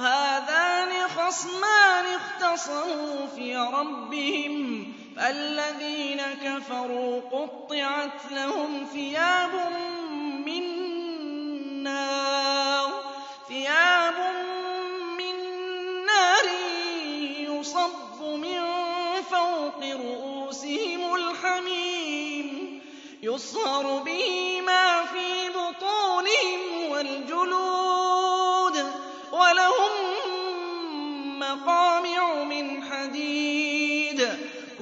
هَٰذَانِ خَصْمَانِ اخْتَصَمُوا فِي رَبِّهِمْ فَالَّذِينَ كَفَرُوا قُطِّعَتْ لَهُمْ ثِيَابٌ مِّن نَّارٍ ثِيَابٌ مِّن نَّارٍ يُصَبُّ مِن فَوْقِ رؤوسهم الْحَمِيمُ يُصْهَرُ بِهِ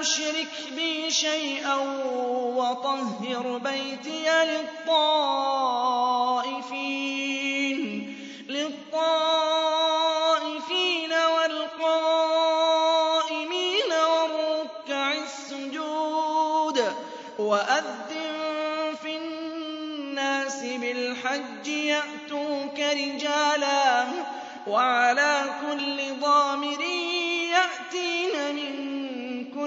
تشرك بي شيئا وطهر بيتي للطائفين للطائفين والقائمين والركع السجود وأذن في الناس بالحج يأتوك رجالا وعلى كل ضامر يأتين من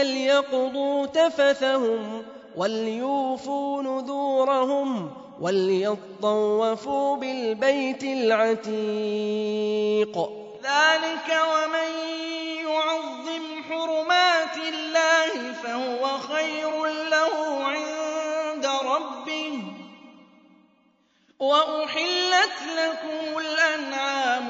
فليقضوا تفثهم وليوفوا نذورهم وليطوفوا بالبيت العتيق ذلك ومن يعظم حرمات الله فهو خير له عند ربه وأحلت لكم الأنعام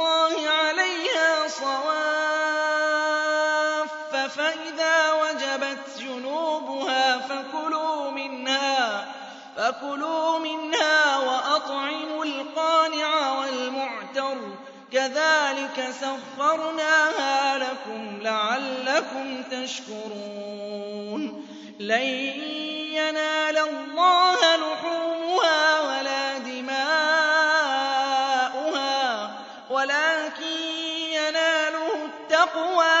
فَإِذَا وَجَبَتْ جُنُوبُهَا فَكُلُوا مِنْهَا فَكُلُوا مِنْهَا وَأَطْعِمُوا الْقَانِعَ وَالْمُعْتَرَّ كَذَلِكَ سَخَّرْنَاهَا لَكُمْ لَعَلَّكُمْ تَشْكُرُونَ. لَن يَنَالَ اللَّهَ لُحُومُهَا وَلَا دِمَاؤُهَا وَلَكِن يَنَالُهُ التَّقْوَى